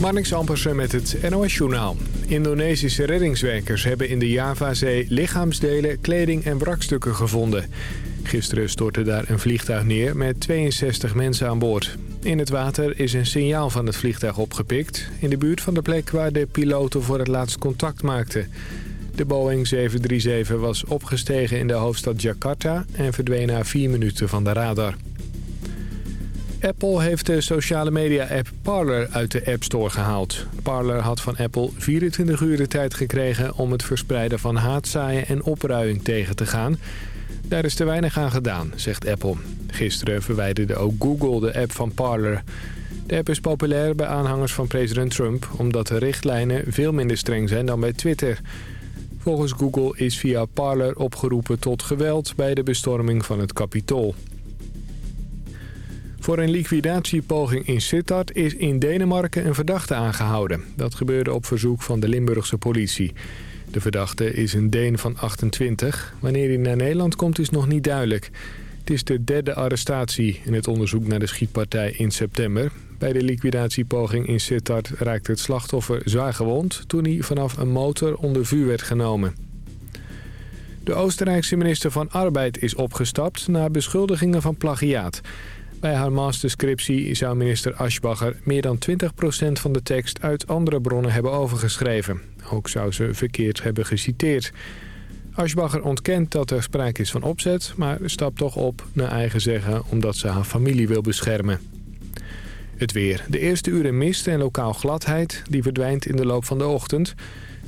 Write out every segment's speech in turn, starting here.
Marnix Ampersen met het NOS-journaal. Indonesische reddingswerkers hebben in de Javazee lichaamsdelen, kleding en wrakstukken gevonden. Gisteren stortte daar een vliegtuig neer met 62 mensen aan boord. In het water is een signaal van het vliegtuig opgepikt... in de buurt van de plek waar de piloten voor het laatst contact maakten. De Boeing 737 was opgestegen in de hoofdstad Jakarta... en verdween na vier minuten van de radar. Apple heeft de sociale media-app Parler uit de App Store gehaald. Parler had van Apple 24 uur de tijd gekregen om het verspreiden van haatzaaien en opruiing tegen te gaan. Daar is te weinig aan gedaan, zegt Apple. Gisteren verwijderde ook Google de app van Parler. De app is populair bij aanhangers van president Trump... omdat de richtlijnen veel minder streng zijn dan bij Twitter. Volgens Google is via Parler opgeroepen tot geweld... bij de bestorming van het Capitool. Voor een liquidatiepoging in Sittard is in Denemarken een verdachte aangehouden. Dat gebeurde op verzoek van de Limburgse politie. De verdachte is een Deen van 28. Wanneer hij naar Nederland komt is nog niet duidelijk. Het is de derde arrestatie in het onderzoek naar de schietpartij in september. Bij de liquidatiepoging in Sittard raakte het slachtoffer zwaar gewond... toen hij vanaf een motor onder vuur werd genomen. De Oostenrijkse minister van Arbeid is opgestapt... na beschuldigingen van plagiaat. Bij haar masterscriptie zou minister Aschbacher meer dan 20% van de tekst uit andere bronnen hebben overgeschreven. Ook zou ze verkeerd hebben geciteerd. Aschbacher ontkent dat er sprake is van opzet, maar stapt toch op naar eigen zeggen omdat ze haar familie wil beschermen. Het weer. De eerste uren mist en lokaal gladheid, die verdwijnt in de loop van de ochtend.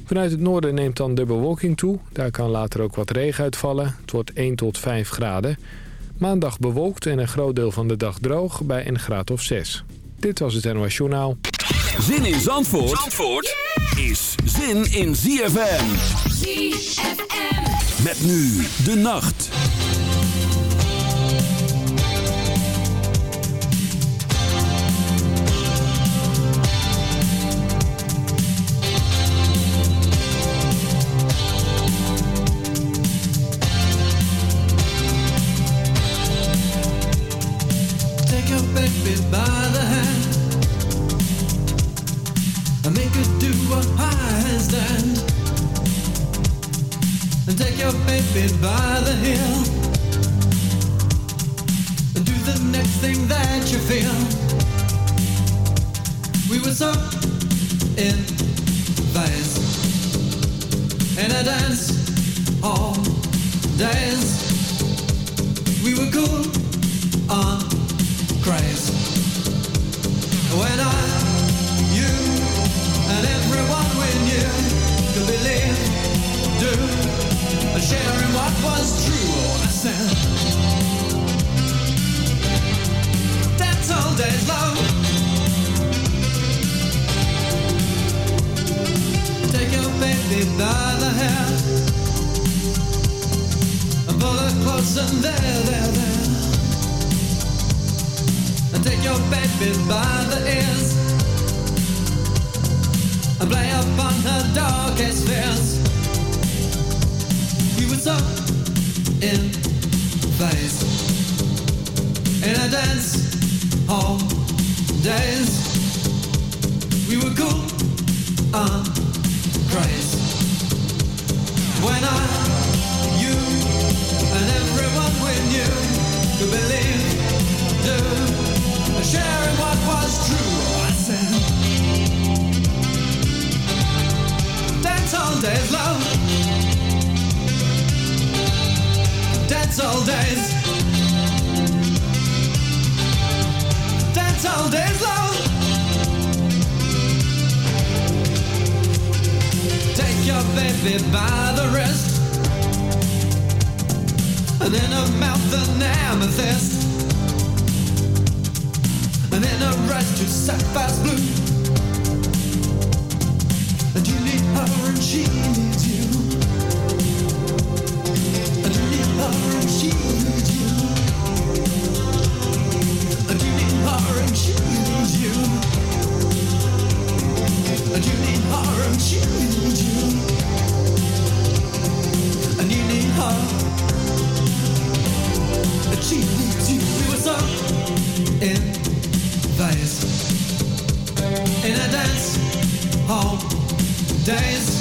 Vanuit het noorden neemt dan de bewolking toe. Daar kan later ook wat regen uitvallen. Het wordt 1 tot 5 graden. Maandag bewolkt en een groot deel van de dag droog bij een graad of 6. Dit was het NOS Journaal. Zin in Zandvoort, Zandvoort is zin in ZFM. ZFM. Met nu de nacht. We were cool and crazy when I you and everyone we knew could believe do sharing what was true I said that's all days love Dance all days. Dance all days long. Your baby by the wrist. And in her mouth an amethyst. And in her eyes two sapphire's blue. Days.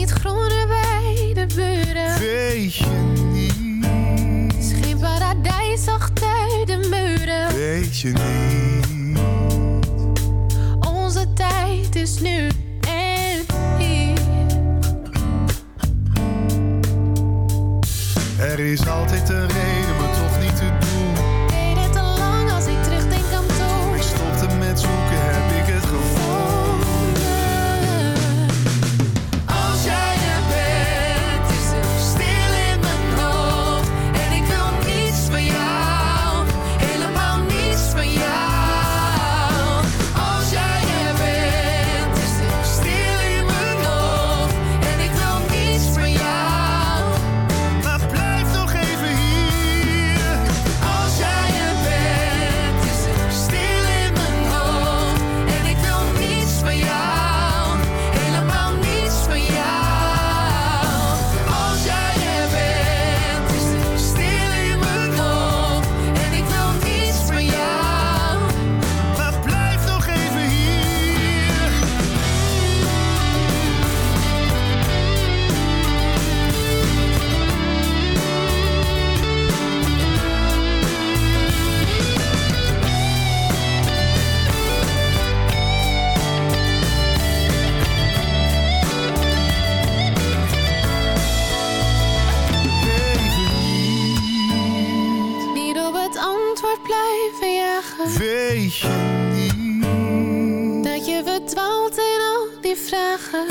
niet groener bij de buren? Weet je niet? Is geen paradijs achter de muren? Weet je niet? Onze tijd is nu en hier. Er is altijd een reden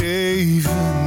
Even.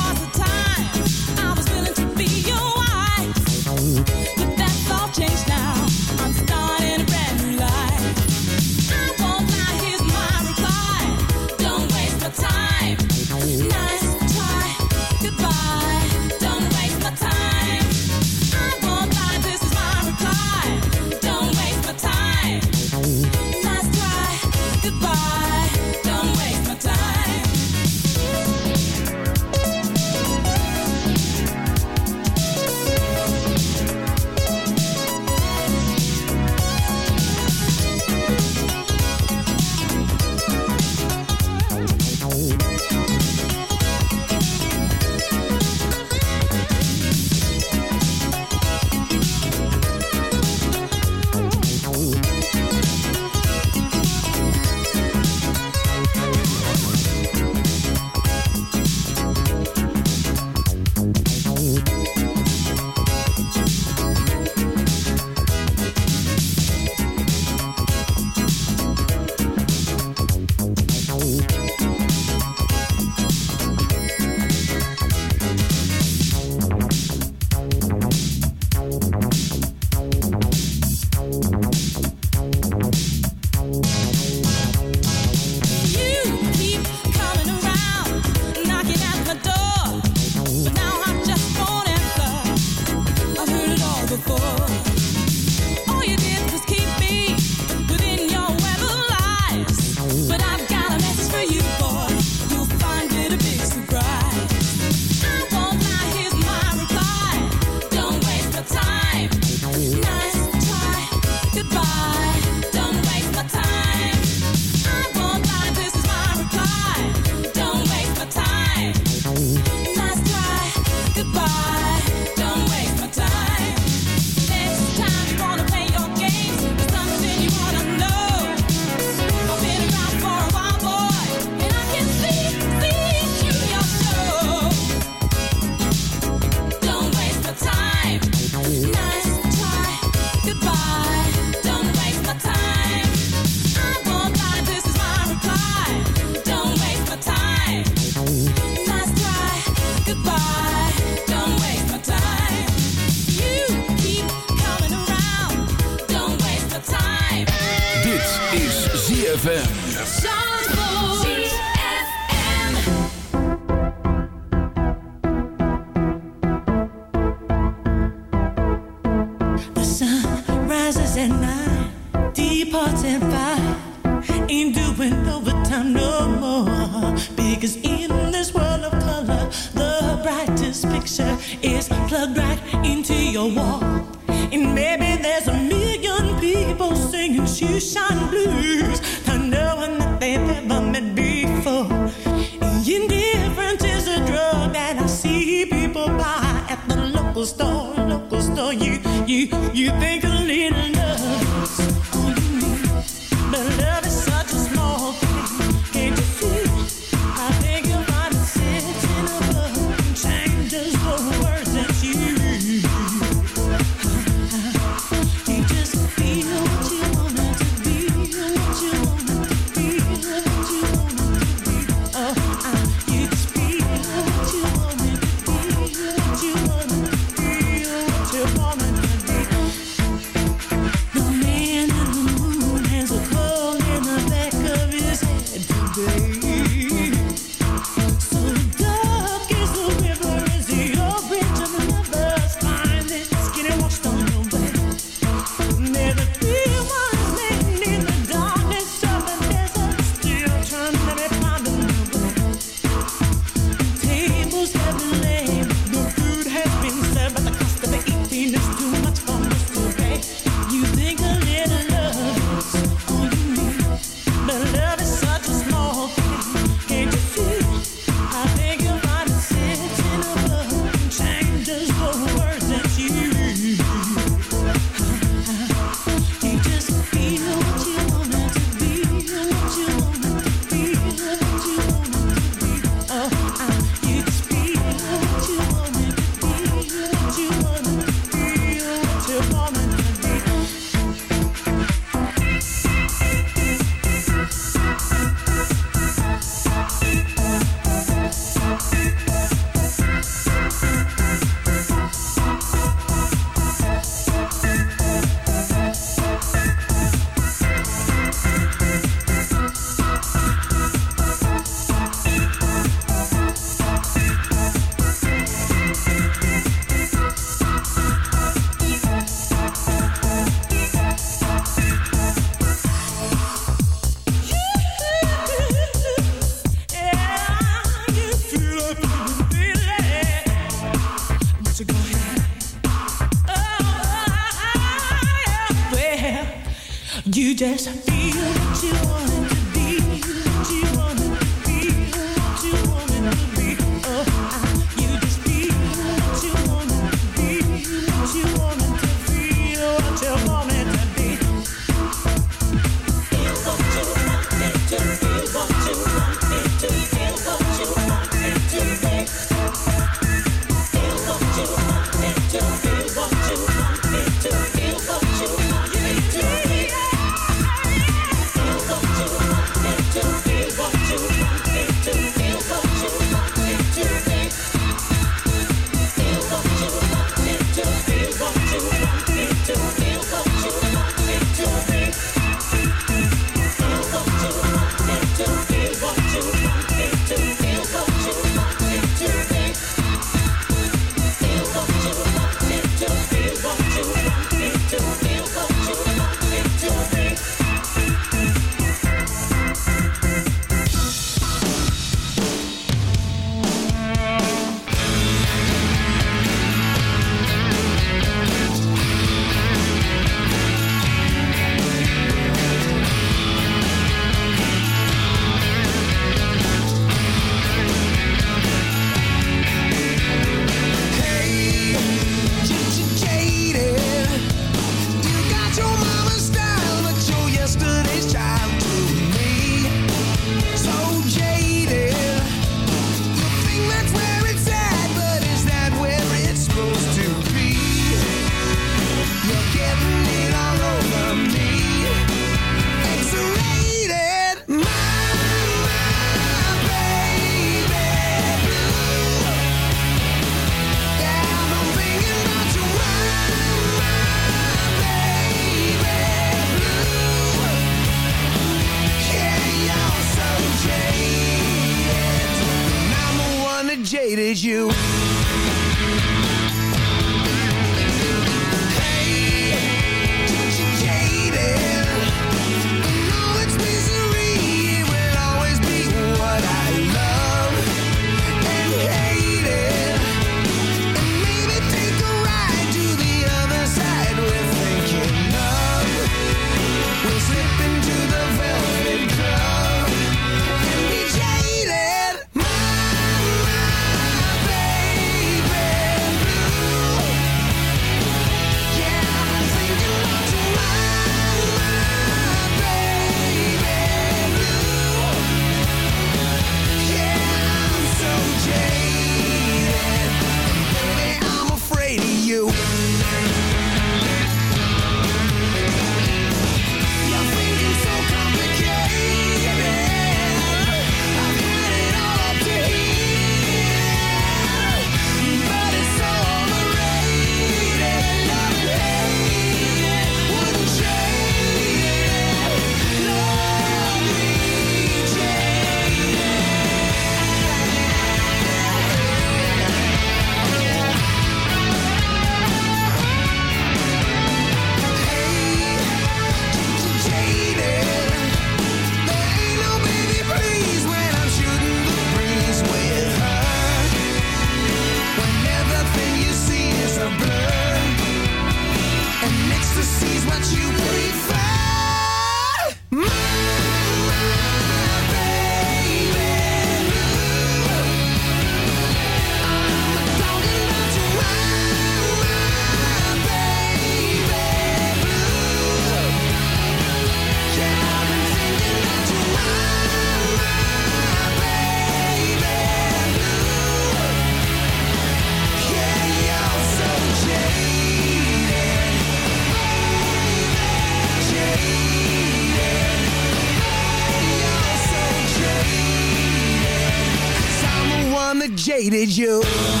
you.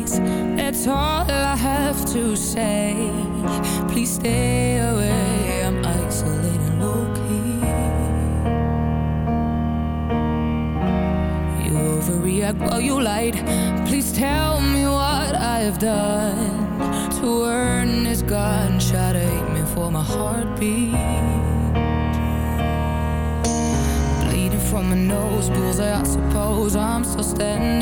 place. That's all I have to say. Please stay away. I'm isolating low key. You overreact while you lied. Please tell me what I've done to earn this gunshot. Hate me for my heartbeat Bleeding from my nose bullseye, I suppose I'm still standing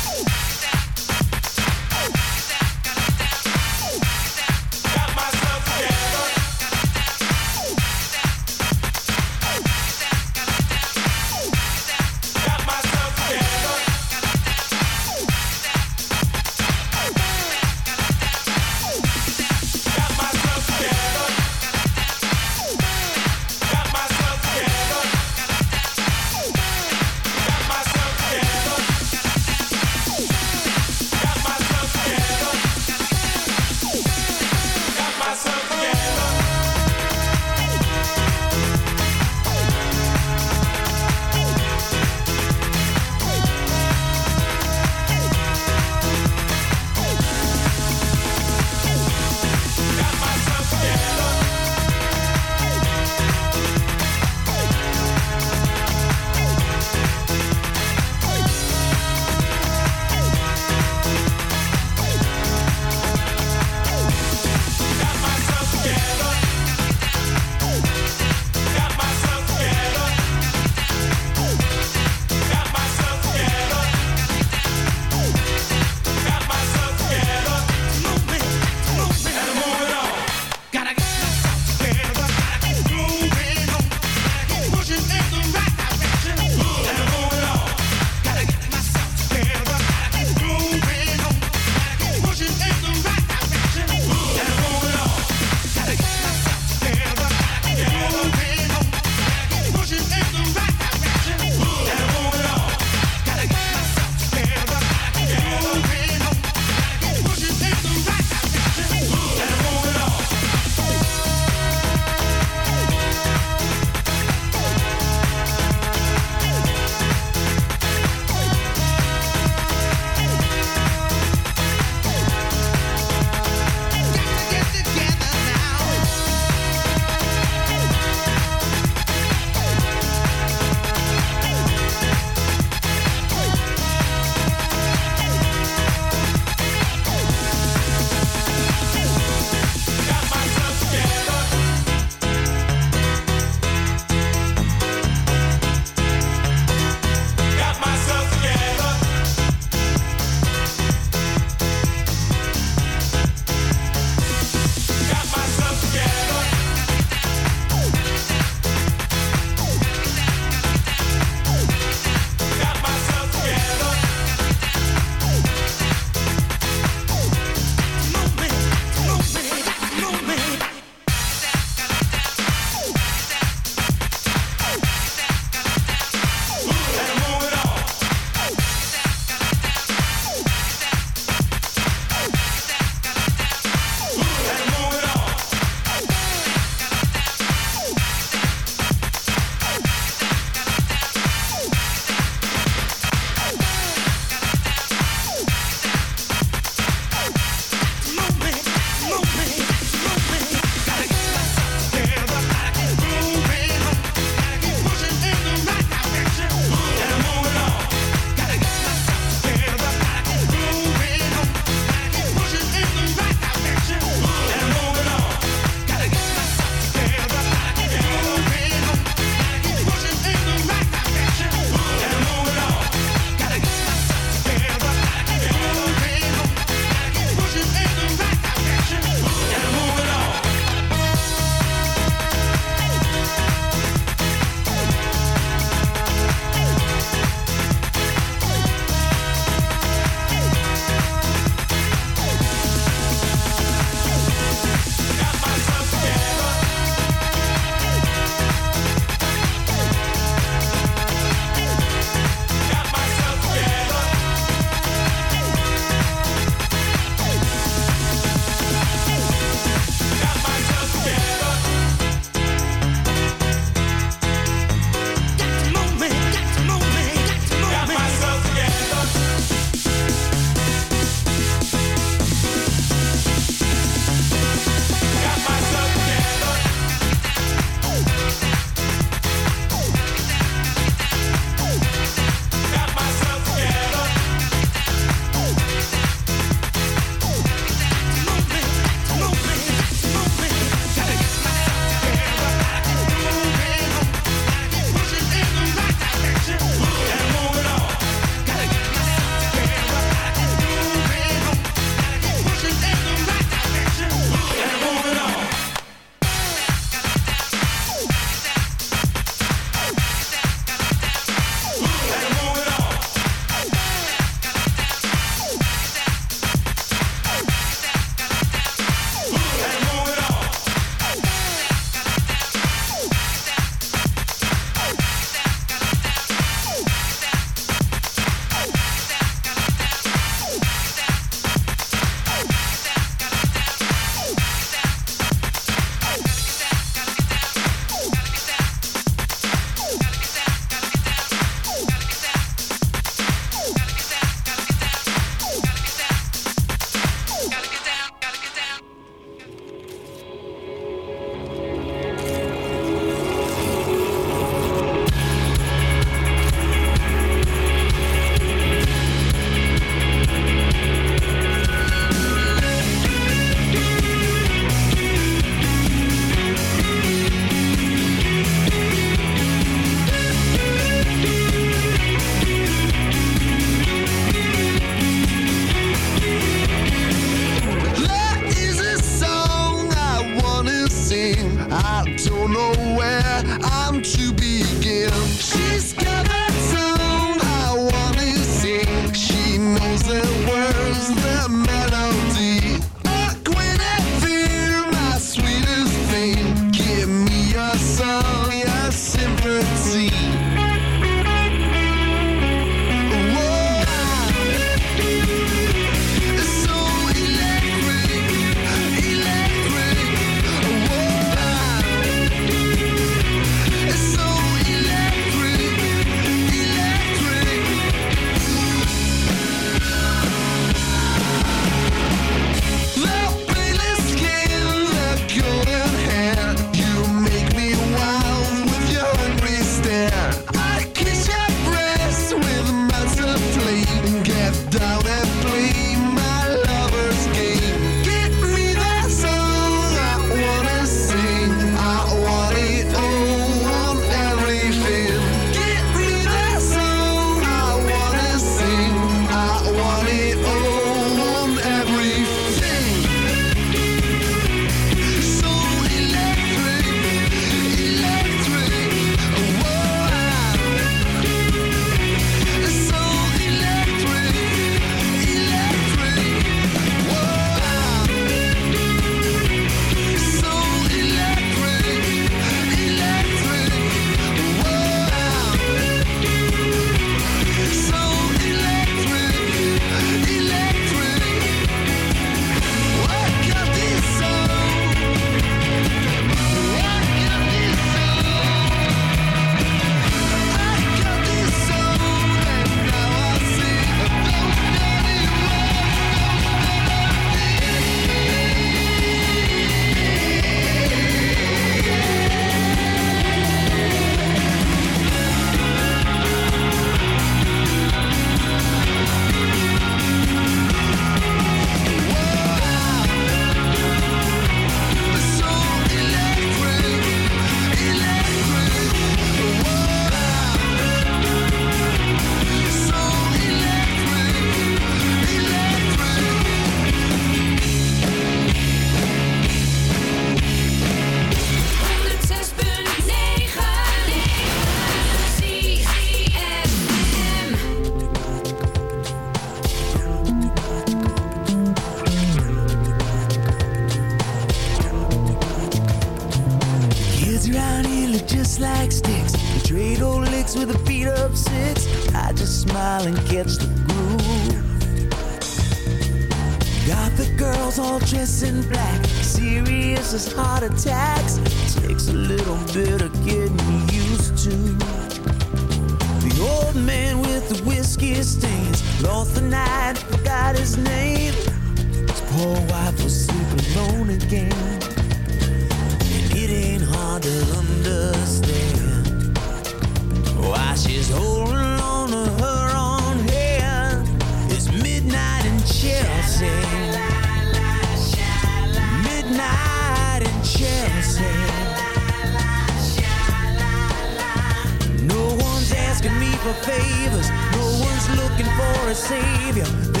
Savior.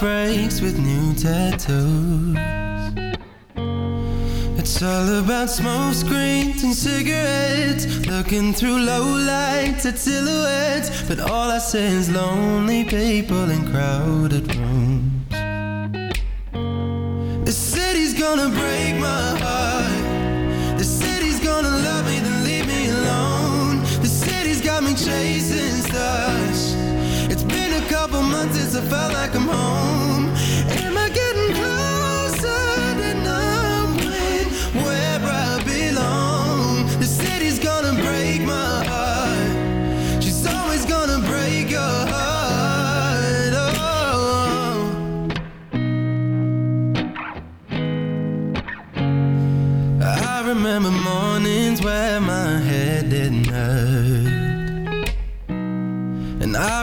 Breaks with new tattoos. It's all about smoke screens and cigarettes. Looking through low lights at silhouettes. But all I see is lonely people and crowded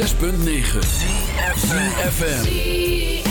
106.9 FM.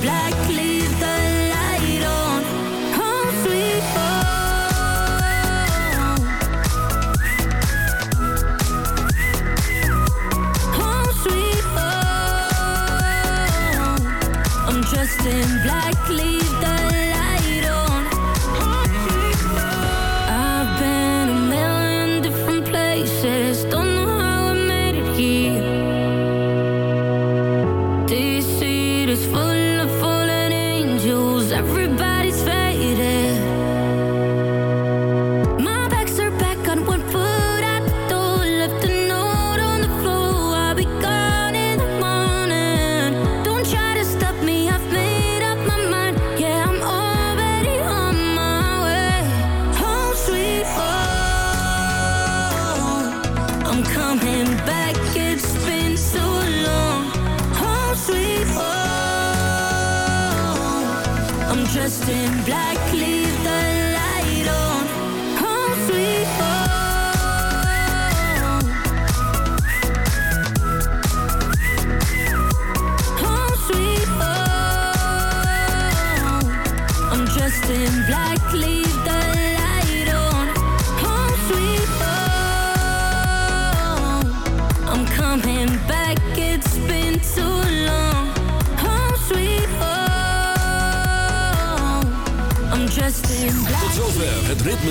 black, leave the light on. Home sweet home. Home sweet home. I'm dressed in black.